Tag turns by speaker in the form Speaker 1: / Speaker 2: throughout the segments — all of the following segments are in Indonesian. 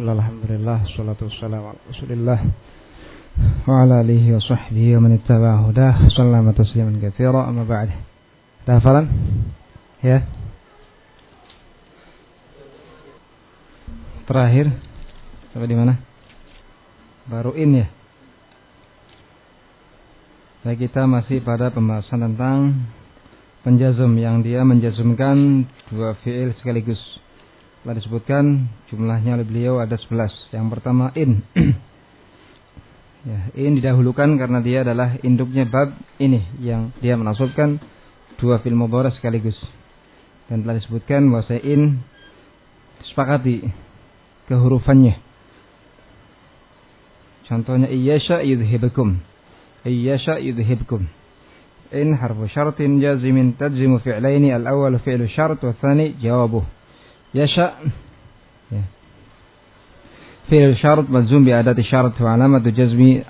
Speaker 1: Bismillah, Alhamdulillah, salatu wassalamu ala rasulillah Wa ala alihi wa sahbihi wa man ittaba hudah. Sallama tasliman kathira amma ba'd hafalan? Ya. Terakhir. Sampai di mana? Baru in ya. Nah kita masih pada pembahasan tentang Penjazum yang dia menjazumkan dua fi'il sekaligus telah disebutkan jumlahnya oleh beliau ada 11. Yang pertama in. ya, in didahulukan karena dia adalah induknya bab ini yang dia menasubkan dua film sekaligus. Dan telah disebutkan bahwa in sepakati kehurufannya. Contohnya iyyasha yudhibukum. Iyyasha yudhibukum. In harfu syartin jazimin tajzimu fi'laini al-awwal fi'lu syart wa thani jawabuh. يشاء. في الشرط مجزوم بأداة الشرط وعلامة جزم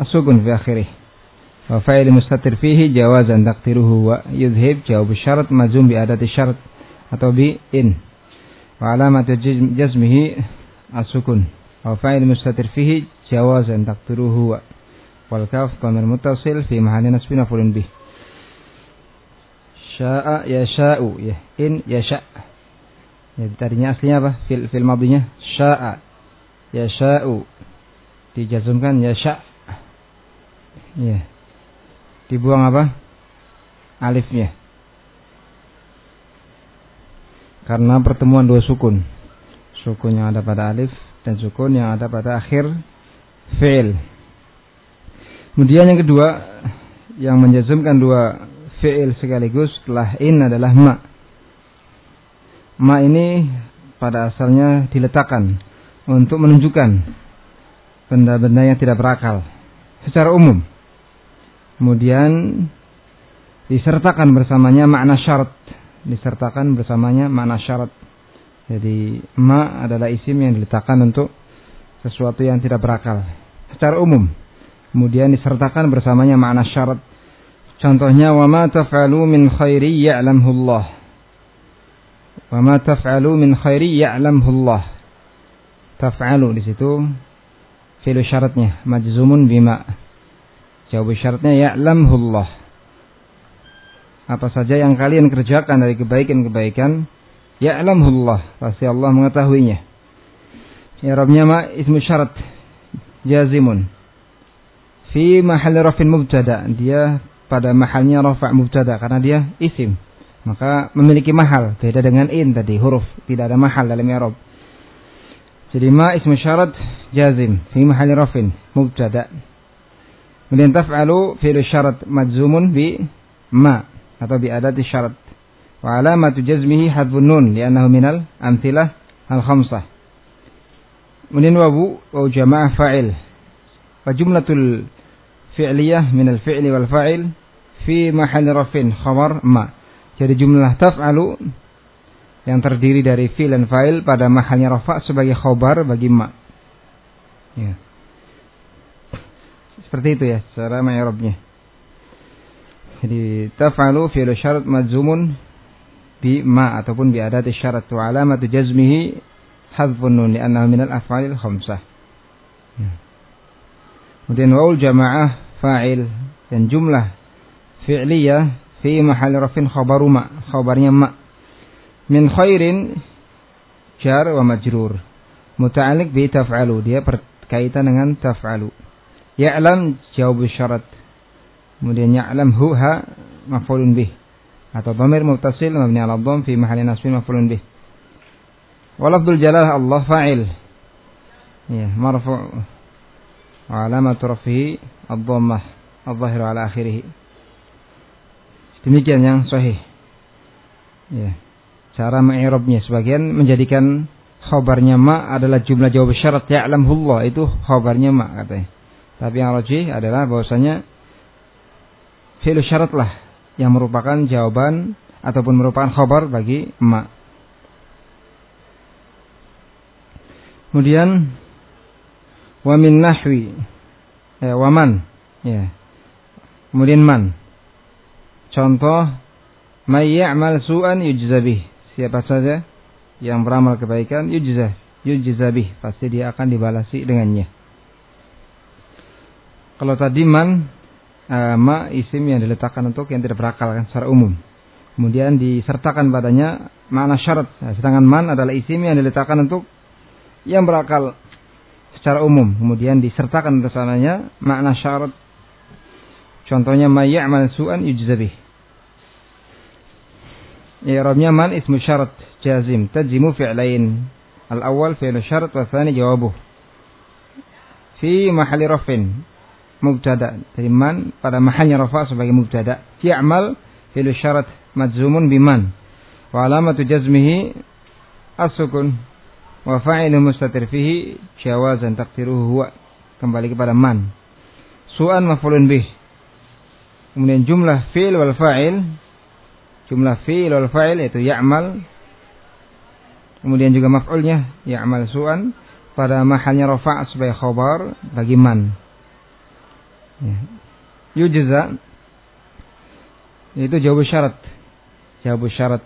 Speaker 1: السكن في آخره. وفعل مستتر فيه جواز أن تقتره ويذهب. جواب الشرط مجزوم بأداة الشرط. أو بإن وعلامة جزمه السكن وفعل مستتر فيه جواز أن تقتره والكاف ضمير متصل في محل نصب مفعول به. شاء يشاء. إن يشاء. Ya, tadinya aslinya apa? Fil fil madinya sya'a. Ya sya'u. Dijazumkan ya sya'. Ya. Dibuang apa? Alifnya. Karena pertemuan dua sukun. Sukun yang ada pada alif dan sukun yang ada pada akhir fi'il. Kemudian yang kedua yang menjazumkan dua fi'il sekaligus setelah in adalah ma' ma ini pada asalnya diletakkan untuk menunjukkan benda-benda yang tidak berakal secara umum. Kemudian disertakan bersamanya makna syarat, disertakan bersamanya makna syarat. Jadi ma adalah isim yang diletakkan untuk sesuatu yang tidak berakal secara umum. Kemudian disertakan bersamanya makna syarat. Contohnya wa ma taf'alu min khairi ya'lamhu Allah. Wa ma taf'alu min khairi ya'lamhu Allah. Taf'alu di situ fi'il syaratnya majzumun bima. Jawab syaratnya ya'lamhu Allah. Apa saja yang kalian kerjakan dari kebaikan-kebaikan, ya'lamhu Allah. Pasti Allah mengetahuinya. I'rabnya ma ismu syarat jazimun. Fi mahal rafin mubtada. Dia pada mahalnya rafa' mubtada karena dia isim maka memiliki mahal. Beda dengan in tadi huruf. Tidak ada mahal dalam i'rab jadi ma ismu syarat jazim. Fi mahali rafin. Mubtada. Kemudian taf'alu fi'lu syarat majzumun bi ma. Atau bi adati syarat. Wa alamatu jazmihi hadfun nun. Li'annahu minal amtilah al khamsah kemudian wawu wa jama'ah fa'il. Wa jumlatul fi'liyah min al fi'li wal fa'il. Fi mahali rafin khabar ma jadi jumlah taf'alu yang terdiri dari fil dan fa'il pada mahalnya rafa sebagai khobar bagi ma. Ya. Seperti itu ya cara ma'irabnya. Jadi taf'alu fi'lu syarat madzumun bi ma ataupun bi adati syarat wa alamatu jazmihi hadfun nun li'annahu minal af'alil khamsah. Ya. Kemudian waul jamaah fa'il dan jumlah fi'liyah fi mahal rafin khabaru ma khabarnya ma. Min khairin jar wa majrur. Muta'alliq bi taf'alu dia berkaitan dengan taf'alu. Ya'lam jawab syarat. Kemudian ya'lam hu ha maf'ulun bih. Atau dhamir muttasil mabni 'ala dhamm fi mahalli nasbin maf'ulun bih. Wa lafdzul jalalah Allah fa'il. Ya marfu' wa alamatu rafihi ad-dhammah adh-dhahiru 'ala akhirih Demikian yang sahih. Ya. Cara mengi'rabnya sebagian menjadikan khabarnya ma adalah jumlah jawab syarat ya'lamullah itu khabarnya ma katanya. Tapi yang rajih adalah bahwasanya fi'il syarat lah yang merupakan jawaban ataupun merupakan khabar bagi ma. Kemudian wa min nahwi eh, wa man ya. Kemudian man Contoh, may ya'mal su'an yujza bih. Siapa saja yang beramal kebaikan yujza, yujzabih pasti dia akan dibalasi dengannya. Kalau tadi man uh, ma isim yang diletakkan untuk yang tidak berakal kan secara umum. Kemudian disertakan padanya makna syarat. Nah, sedangkan man adalah isim yang diletakkan untuk yang berakal secara umum. Kemudian disertakan ke sananya makna syarat contohnya may ya'mal su'an yujzabih i'rabnya man ismu syarat jazim tajimu fi'lain. Al-awwal fi'lu syarat wa tsani jawabuh. Fi mahalli rafin mubtada. Dari man pada mahalnya rafa sebagai mubtada. Ya'mal fi'lu syarat majzumun biman wa alamatu jazmihi as-sukun. Wa fa'ilu mustatir fihi jawazan taqdiruhu huwa. Kembali kepada man. Su'an maf'ulun bih kemudian jumlah fi'il wal fa'il. Jumlah fi'il wal fa'il yaitu ya'mal. Kemudian juga maf'ulnya ya'mal su'an. Pada mahalnya rafa' sebagai khabar bagi man. Ya. yujza. Itu jawab syarat. Jawab syarat.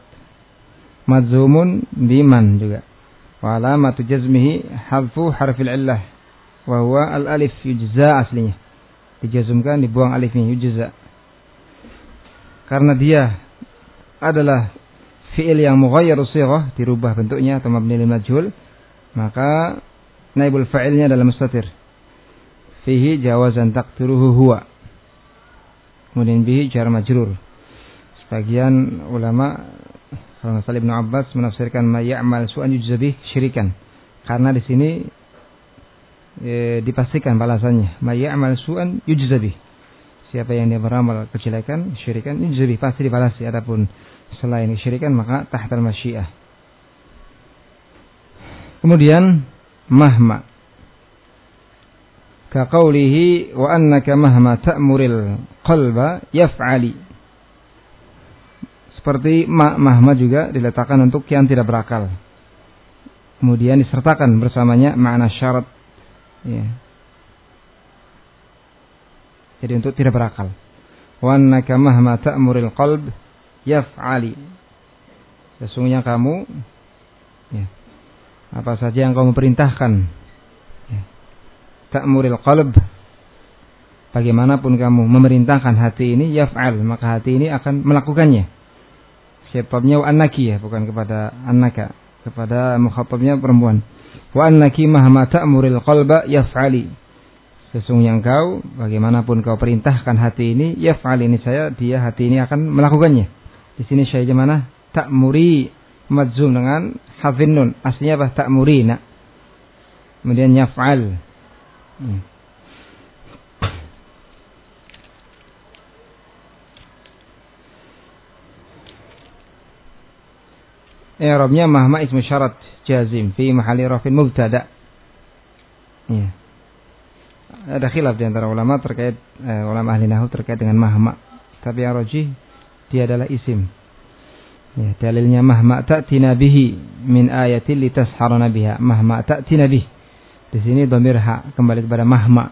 Speaker 1: Madzumun biman juga. Wa alamatu jazmihi hadfu harfil illah. Wa huwa al alif yujza aslinya. Dijazumkan dibuang alifnya yujza karena dia adalah fi'il yang mughayyar sighah dirubah bentuknya atau mabni lil majhul maka naibul fa'ilnya adalah mustatir fihi jawazan taqdiruhu huwa kemudian bihi jar majrur sebagian ulama kalau nggak salah Ibnu Abbas menafsirkan ma ya'mal su'an yujzabih syirikan. Karena di sini e, dipastikan balasannya. Ma ya'mal su'an yujzabih. Siapa yang dia beramal kejelekan, syirikan, yujzabih pasti dibalasi. Adapun selain syirikan maka tahtal masyiah. Kemudian mahma ka qawlihi wa annaka mahma ta'muril qalba yaf'ali seperti ma mahma juga diletakkan untuk yang tidak berakal. Kemudian disertakan bersamanya makna syarat. Ya. Jadi untuk tidak berakal. Wa mahma ta'muril qalb yaf'ali. Sesungguhnya kamu ya, apa saja yang kamu perintahkan ya, ta'muril qalb bagaimanapun kamu memerintahkan hati ini yaf'al maka hati ini akan melakukannya Siapapnya wa annaki ya, bukan kepada annaka, kepada mukhatabnya perempuan. Wa annaki mahma ta'muril qalba yaf'ali. Sesungguhnya engkau bagaimanapun kau perintahkan hati ini, yaf'ali ini saya dia hati ini akan melakukannya. Di sini saya mana? Ta'muri madzum dengan hafin nun. Aslinya apa? Ta'muri nak. Kemudian yaf'al. Hmm. i'rabnya mahma ismu syarat jazim fi mahali rafin mubtada. Ya. Ada khilaf di antara ulama terkait eh, ulama ahli nahu terkait dengan mahma. Tapi yang rajih dia adalah isim. Ya, dalilnya mahma ta'tina bihi min ayatin litasharana biha. Mahma ta'tina bih. Di sini dhamir ha kembali kepada mahma.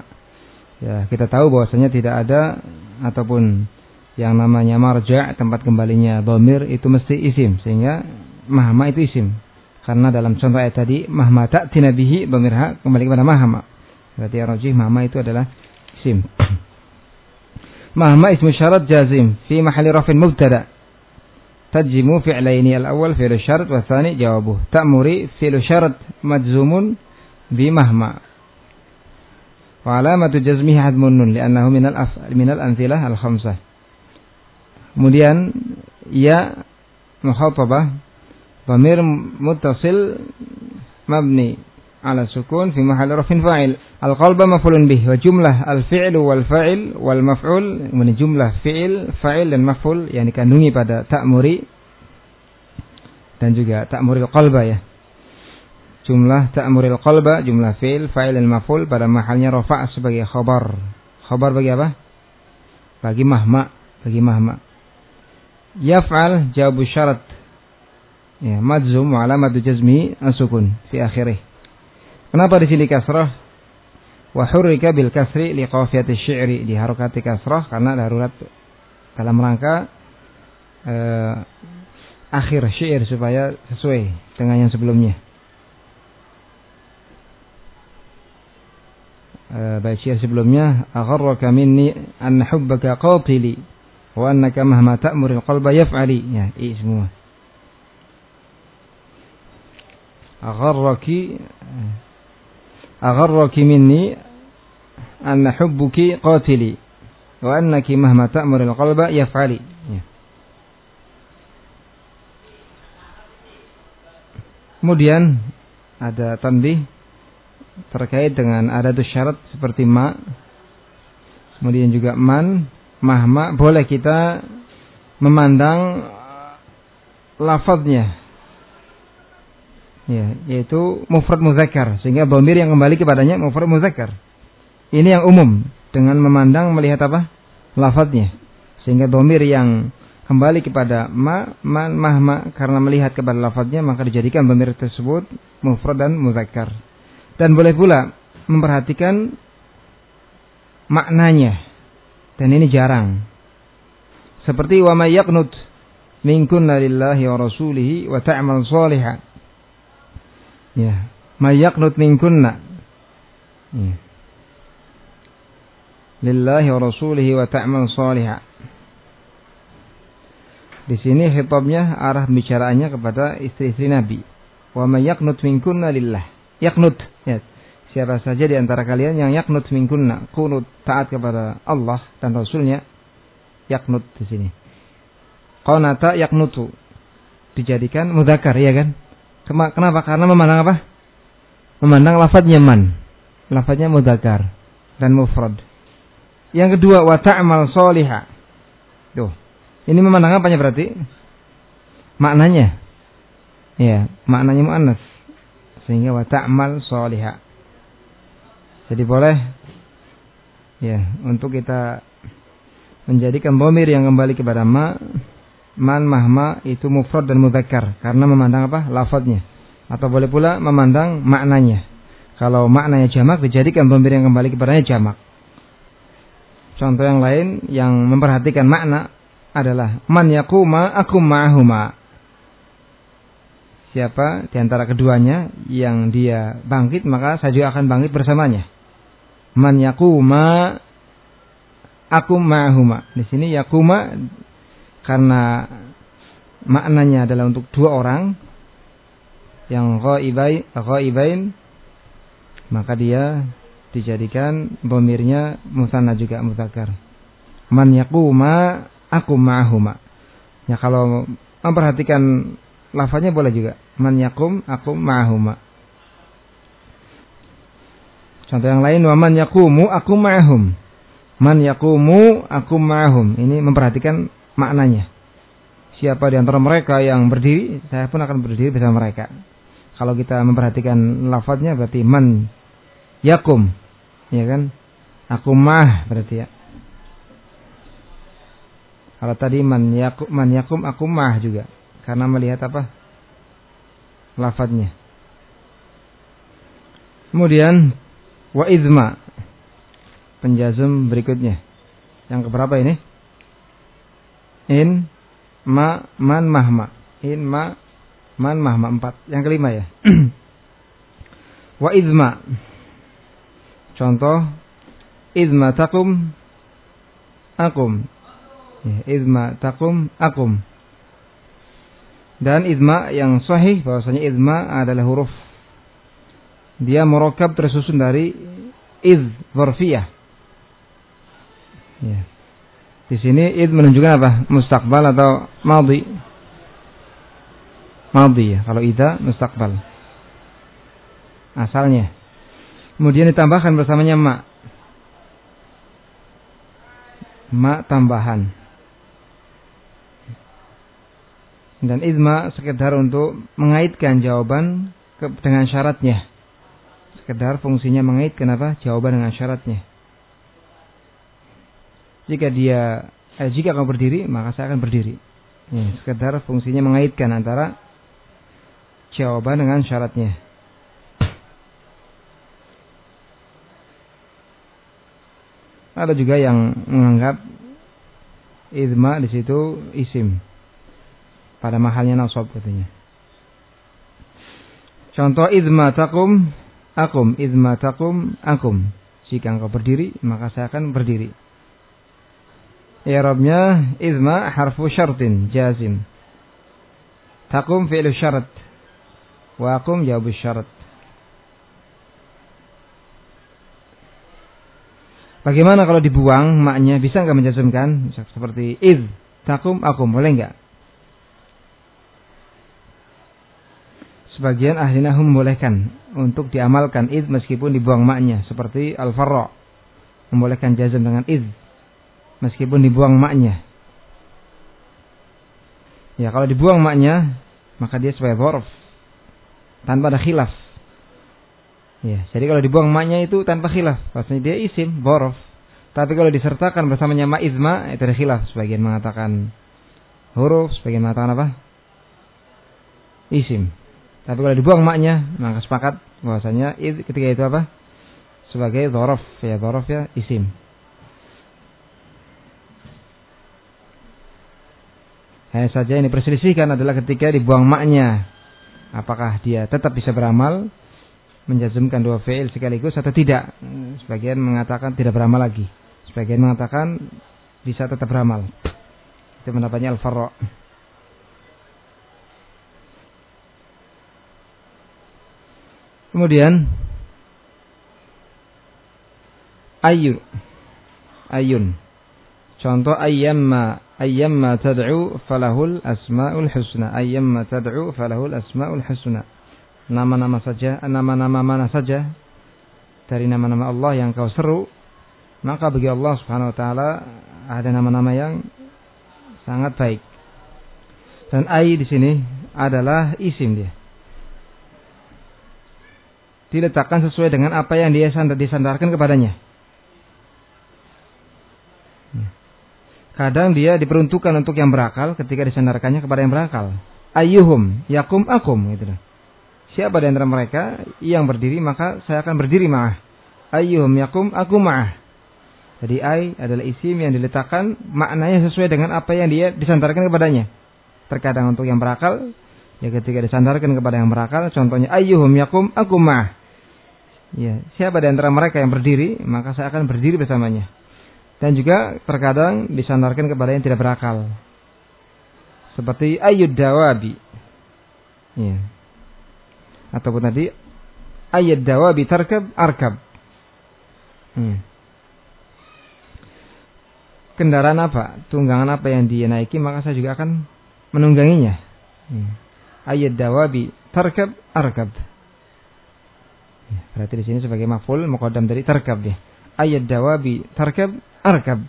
Speaker 1: Ya, kita tahu bahwasanya tidak ada ataupun yang namanya marja tempat kembalinya dhamir itu mesti isim sehingga mahma itu isim. Karena dalam contoh ayat tadi mahma ta'tina bihi bamirha kembali kepada mahma. Berarti yang rajih mahma itu adalah isim. mahma ismu syarat jazim fi mahali rafin mubtada. Tajimu fi'laini al-awwal fi'lu syarat wa tsani jawabuh. Ta'muri fi'lu syarat majzumun bi mahma. Wa alamatu jazmihi hadmun nun li'annahu minal af'al minal anzilah al-khamsah. Kemudian ya mukhatabah Dhamir muttasil mabni ala sukun fi mahal rafin fa'il. Al-qalba maf'ulun bih wa jumlah al-fi'l wal fa'il wal maf'ul kemudian jumlah fi'il, fa'il dan maf'ul yang dikandungi pada ta'muri dan juga ta'muril qalba ya. Jumlah ta'muril qalba, jumlah fi'il, fa'il dan maf'ul pada mahalnya rafa' sebagai khabar. Khabar bagi apa? Bagi mahma, bagi mahma. Yaf'al jawabu syarat Ya, madzum wa alamat jazmi asukun fi akhirih. Kenapa di sini kasrah? Wa hurrika bil kasri li qafiyati syi'ri di harokati kasrah karena darurat dalam rangka uh, akhir syair supaya sesuai dengan yang sebelumnya. uh, bait syair sebelumnya agharraka minni an hubbaka qatili wa annaka mahma ta'muril qalba yaf'ali ya i semua agharraki agharraki minni an hubbuki qatili wa annaki mahma ta'muril qalba yaf'ali ya. Kemudian ada tandih terkait dengan ada syarat seperti ma kemudian juga man mahma boleh kita memandang lafadznya ya yaitu mufrad muzakkar sehingga bomir yang kembali kepadanya mufrad muzakkar ini yang umum dengan memandang melihat apa? Lafadznya. Sehingga domir yang kembali kepada ma, man, mahma karena melihat kepada lafadznya maka dijadikan domir tersebut mufrad dan muzakkar. Dan boleh pula memperhatikan maknanya. Dan ini jarang. Seperti wa may yaqnut minkunna lillahi wa rasulihi wa ta'mal salihah. Ya, may yaqnut minkunna. Ya lillahi wa rasulihi wa ta'mal salihah. Di sini khitabnya arah bicaraannya kepada istri-istri Nabi. Wa may yaqnut minkunna lillah. Yaqnut ya. Siapa saja di antara kalian yang yaqnut minkunna, kunut taat kepada Allah dan Rasulnya, yaqnut di sini. Qanata yaqnutu dijadikan mudzakkar ya kan? Kenapa? Karena memandang apa? Memandang lafadznya man. Lafadznya mudzakkar dan mufrad. Yang kedua wa ta'mal soliha. Tuh. Ini memandang apanya berarti? Maknanya. Ya, maknanya muannas. Sehingga wa ta'mal soliha. Jadi boleh ya, untuk kita menjadikan bomir yang kembali kepada ma man mahma itu mufrad dan mudzakkar karena memandang apa? lafadznya. Atau boleh pula memandang maknanya. Kalau maknanya jamak dijadikan bomir yang kembali kepadanya jamak. Contoh yang lain yang memperhatikan makna adalah man yakuma akum ma'ahuma. Siapa di antara keduanya yang dia bangkit maka saya juga akan bangkit bersamanya. Man yakuma akum ma'ahuma. Di sini yakuma karena maknanya adalah untuk dua orang yang ghaibain, maka dia dijadikan bomirnya musanna juga mutakar. Man yakuma aku ma'ahuma. Ya kalau memperhatikan lafaznya boleh juga. Man yakum aku ma'ahuma. Contoh yang lain wa man yakumu aku ma'ahum. Man yakumu aku ma'ahum. Ini memperhatikan maknanya. Siapa di antara mereka yang berdiri, saya pun akan berdiri bersama mereka. Kalau kita memperhatikan lafaznya berarti man yakum. Ya kan? Aku mah berarti ya. Kalau tadi man yakum man yakum aku mah juga. Karena melihat apa? Lafadznya. Kemudian wa izma. Penjazm berikutnya. Yang keberapa ini in ma man mahma in ma man mahma empat yang kelima ya wa izma Contoh idma takum akum. Ya, idma takum akum. Dan idma yang sahih bahwasanya idma adalah huruf dia merokap tersusun dari id zarfiyah. Ya. Di sini id menunjukkan apa? Mustaqbal atau madhi? Madhi ya. Kalau ida mustaqbal. Asalnya. Kemudian ditambahkan bersamanya ma. Ma tambahan. Dan idma sekedar untuk mengaitkan jawaban dengan syaratnya. Sekedar fungsinya mengaitkan apa? Jawaban dengan syaratnya. Jika dia eh, jika kamu berdiri, maka saya akan berdiri. Ya, sekedar fungsinya mengaitkan antara jawaban dengan syaratnya. Ada juga yang menganggap idma di situ isim pada mahalnya nasab katanya. Contoh idma takum akum idma takum akum. Jika engkau berdiri, maka saya akan berdiri. I'rabnya izma harfu syartin jazim. Takum fi'lu syarat. Wa akum jawabu syarat. Bagaimana kalau dibuang maknya bisa nggak menjazmkan seperti iz takum akum boleh nggak? Sebagian ahli nahu membolehkan untuk diamalkan iz meskipun dibuang maknya seperti al-farra membolehkan jazm dengan iz meskipun dibuang maknya. Ya kalau dibuang maknya maka dia sebagai borof tanpa ada khilaf. Ya, jadi kalau dibuang maknya itu tanpa khilaf, pastinya dia isim borof. Tapi kalau disertakan bersamanya ma'izma itu ada khilaf. Sebagian mengatakan huruf, sebagian mengatakan apa? Isim. Tapi kalau dibuang maknya, maka sepakat bahwasanya ketika itu apa? Sebagai borof ya borof ya isim. Hanya saja ini perselisihkan adalah ketika dibuang maknya. Apakah dia tetap bisa beramal menjazmkan dua fi'il sekaligus atau tidak? Sebagian mengatakan tidak beramal lagi. Sebagian mengatakan bisa tetap beramal. Itu pendapatnya Al-Farra. Kemudian ayun ayun contoh ayyamma ayyamma tad'u falahul asmaul husna ayyamma tad'u falahul asmaul husna nama-nama saja nama-nama mana saja? Dari nama-nama Allah yang kau seru maka bagi Allah Subhanahu wa taala ada nama-nama yang sangat baik. Dan ai di sini adalah isim dia. Diletakkan sesuai dengan apa yang dia disandarkan kepadanya Kadang dia diperuntukkan untuk yang berakal ketika disandarkannya kepada yang berakal. Ayyuhum yakum akum gitu. Siapa di antara mereka yang berdiri maka saya akan berdiri ma'ah. Ayyuhum yakum akum ma'ah. Jadi ay adalah isim yang diletakkan maknanya sesuai dengan apa yang dia disandarkan kepadanya. Terkadang untuk yang berakal ya ketika disandarkan kepada yang berakal contohnya ayyuhum yakum akum ma'ah. Ya, siapa di antara mereka yang berdiri maka saya akan berdiri bersamanya. Dan juga terkadang disandarkan kepada yang tidak berakal. Seperti ayud dawabi. Ya. Ataupun tadi ayat dawabi tarkab arkab. Ya. Kendaraan apa, tunggangan apa yang dia naiki maka saya juga akan menungganginya. Ya. Ayat dawabi tarkab arkab. Ya. Berarti di sini sebagai maful muqaddam dari tarkab ya. Ayat dawabi tarkab arkab.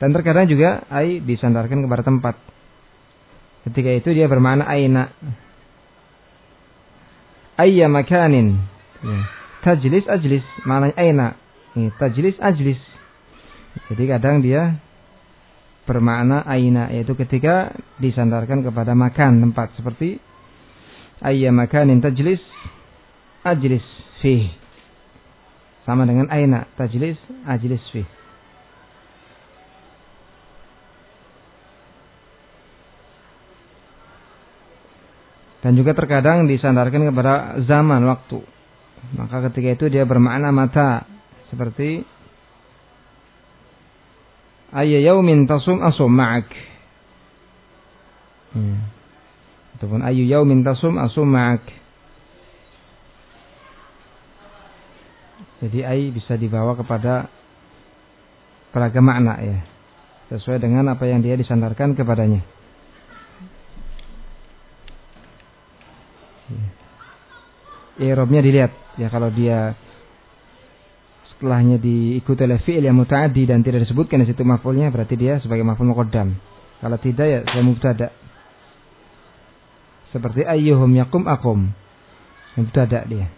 Speaker 1: Dan terkadang juga ai disandarkan kepada tempat. Ketika itu dia bermakna aina. Ayya makanin. Ya. Tajlis ajlis. Maknanya aina. Tajlis ajlis. Jadi kadang dia bermakna aina. Yaitu ketika disandarkan kepada makan tempat. Seperti ayya makanin tajlis ajlis fih. Sama dengan aina. Tajlis ajlis fih. Dan juga terkadang disandarkan kepada zaman waktu. Maka ketika itu dia bermakna mata. Seperti ayya yaumin tasum asum ma'ak. Hmm. Ataupun ayu yaumin tasum asum ma'ak. Jadi ay bisa dibawa kepada beragam makna ya. Sesuai dengan apa yang dia disandarkan kepadanya. i'rabnya dilihat ya kalau dia setelahnya diikuti oleh fi'il yang mutaaddi dan tidak disebutkan di situ maf'ulnya berarti dia sebagai maf'ul muqaddam. Kalau tidak ya saya mubtada. Seperti ayyuhum yakum akum. Mubtada dia.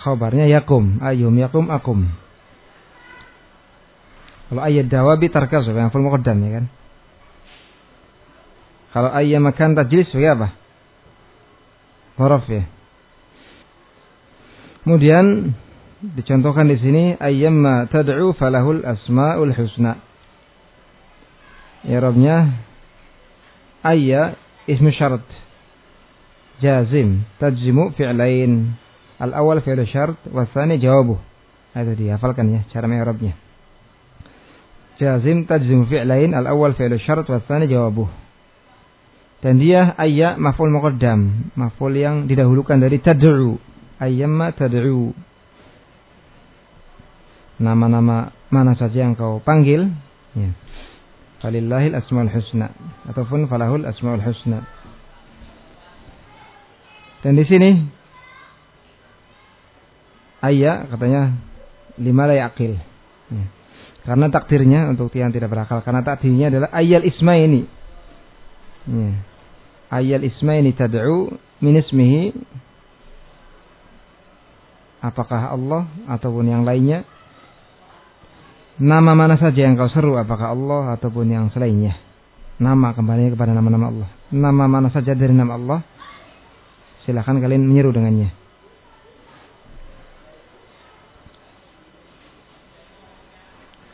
Speaker 1: Khabarnya yakum, ayyuhum yakum akum. Kalau ayat dawabi tarkas sebagai maf'ul muqaddam ya kan. Kalau ayyam makan tajlis sebagai apa? Huruf ya. Kemudian dicontohkan di sini ayyamma tad'u falahul asmaul husna. I'rabnya ayya ismu syarat jazim tajzimu fi'lain al-awwal fi'lu syart wa tsani jawabuh Itu dihafalkan ya cara mi'rabnya. Jazim tajzim fi'lain al-awwal fi'lu syarat wa tsani jawabuh. Dan dia ayya maf'ul muqaddam, maf'ul yang didahulukan dari tad'u. Ayyamma tad'u. Nama-nama mana saja yang kau panggil, ya. Falillahil asmaul husna ataupun falahul asmaul husna. Dan di sini ayya katanya lima layakil. Ya. Karena takdirnya untuk yang tidak berakal. Karena takdirnya adalah ayal isma ini. Ya. Ayal isma ini tad'u min ismihi. Apakah Allah ataupun yang lainnya. Nama mana saja yang kau seru. Apakah Allah ataupun yang selainnya. Nama kembali kepada nama-nama Allah. Nama mana saja dari nama Allah. Silahkan kalian menyeru dengannya.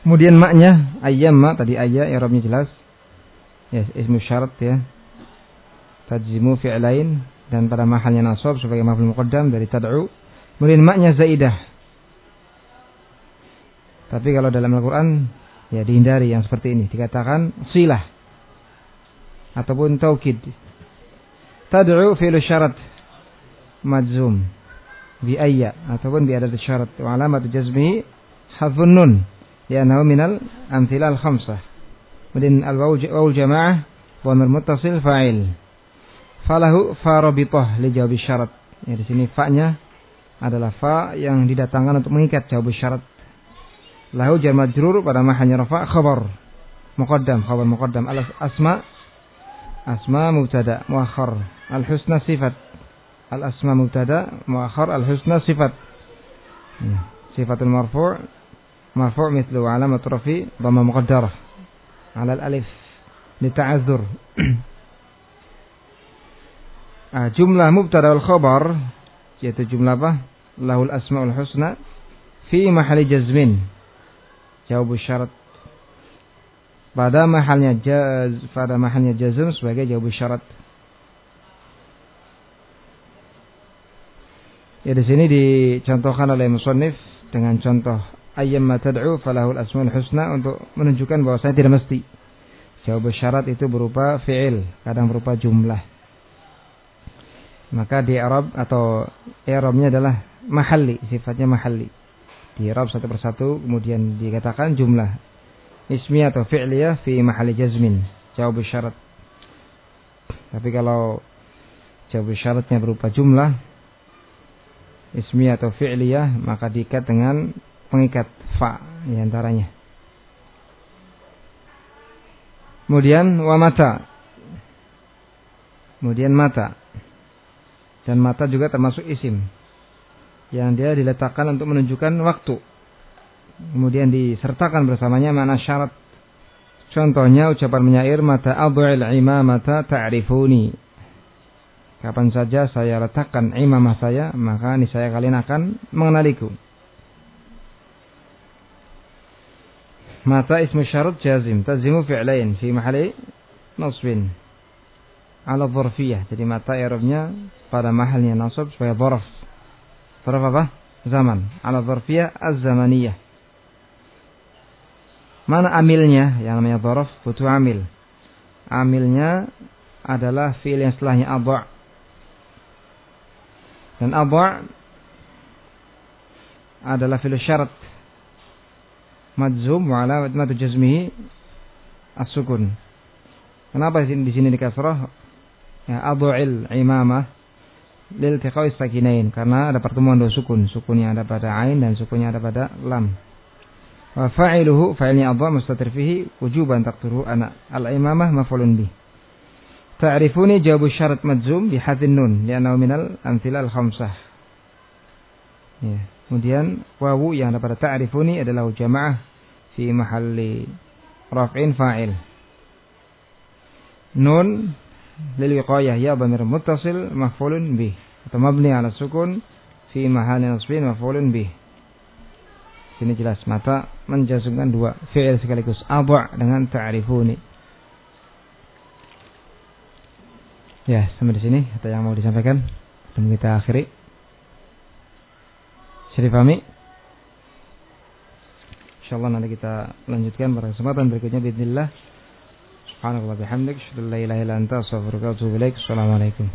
Speaker 1: Kemudian maknya ayam mak tadi ayat ya Robnya jelas. Ya, ismu syarat ya. Tajzimu fi'lain dan pada mahalnya nasab sebagai maf'ul muqaddam dari tad'u. Kemudian maknya zaidah. Tapi kalau dalam Al-Qur'an ya dihindari yang seperti ini dikatakan silah ataupun taukid. Tad'u fi'lu syarat majzum bi ayya ataupun bi adat syarat wa alamat jazmihi hadzun لأنه من الأمثلة الخمسة kemudian al-wawu jamaah wa muttasil fa'il falahu fa rabithah li jawab syarat ya di sini fa-nya adalah fa yang didatangkan untuk mengikat jawab syarat lahu jar majrur pada mahanya rafa khabar muqaddam khabar muqaddam al asma asma mubtada muakhar al husna sifat al asma mubtada muakhar al husna sifat ya, sifatul marfu' مرفوع مثل wa رفي ضم مقدرة على الألف al-alif. مبتدا ah, jumlah mubtada جملة khabar yaitu jumlah apa? Lahul asmaul husna fi mahali jazmin. Jawab syarat. Pada mahalnya jaz pada mahalnya jazm sebagai jawab syarat. Ya di sini dicontohkan oleh musonif dengan contoh ayyamma tad'u falahul asmaul husna untuk menunjukkan bahwa saya tidak mesti. Jawab syarat itu berupa fi'il, kadang berupa jumlah. Maka di Arab atau Arabnya adalah mahalli, sifatnya mahalli. Di Arab satu persatu kemudian dikatakan jumlah ismi atau fi'liyah fi mahalli jazmin. Jawab syarat. Tapi kalau jawab syaratnya berupa jumlah ismi atau fi'liyah maka diikat dengan pengikat fa di antaranya. Kemudian wa mata. Kemudian mata. Dan mata juga termasuk isim. Yang dia diletakkan untuk menunjukkan waktu. Kemudian disertakan bersamanya mana syarat. Contohnya ucapan menyair mata ad'il imamata ta'rifuni. Kapan saja saya letakkan imamah saya, maka niscaya kalian akan mengenaliku. Mata ismu syarat jazim tazimu fi'lain fi mahali nasbin. Ala dharfiyah jadi mata i'rabnya pada mahalnya nasab sebagai dharf dharf apa? Zaman. Ala dharfiyah az-zamaniyah. Mana amilnya? Yang namanya dharf butuh amil. Amilnya adalah fi'il yang setelahnya adha dan adha adalah fi'il syarat majzum wa alamat matu jazmihi as-sukun. Kenapa di sini di sini dikasrah? Ya, adhu'il imamah lil tiqa'i sakinain karena ada pertemuan dua sukun, sukun yang ada pada ain dan sukun yang ada pada lam. Wa fa'iluhu fa'ilnya adha mustatir fihi wujuban taqdiru ana al-imamah maf'ulun bih. Ta'rifuni jawabu syarat majzum bi hadin nun li'annahu minal amthilal khamsah. Ya. Kemudian wawu yang ada pada ta'rifuni adalah jamaah fi mahalli raf'in fa'il. Nun lil wiqayah ya dhamir muttasil maf'ulun bih atau mabni ala sukun fi mahalli nasbin maf'ulun bih. Sini jelas mata menjazmkan dua fi'il sekaligus adha dengan ta'rifuni. Ya, sampai di sini ada yang mau disampaikan. Sebelum kita akhiri. Bisa difahami? Insyaallah nanti kita lanjutkan pada kesempatan berikutnya bismillah. Subhanallah bihamdik, syukur. Assalamualaikum.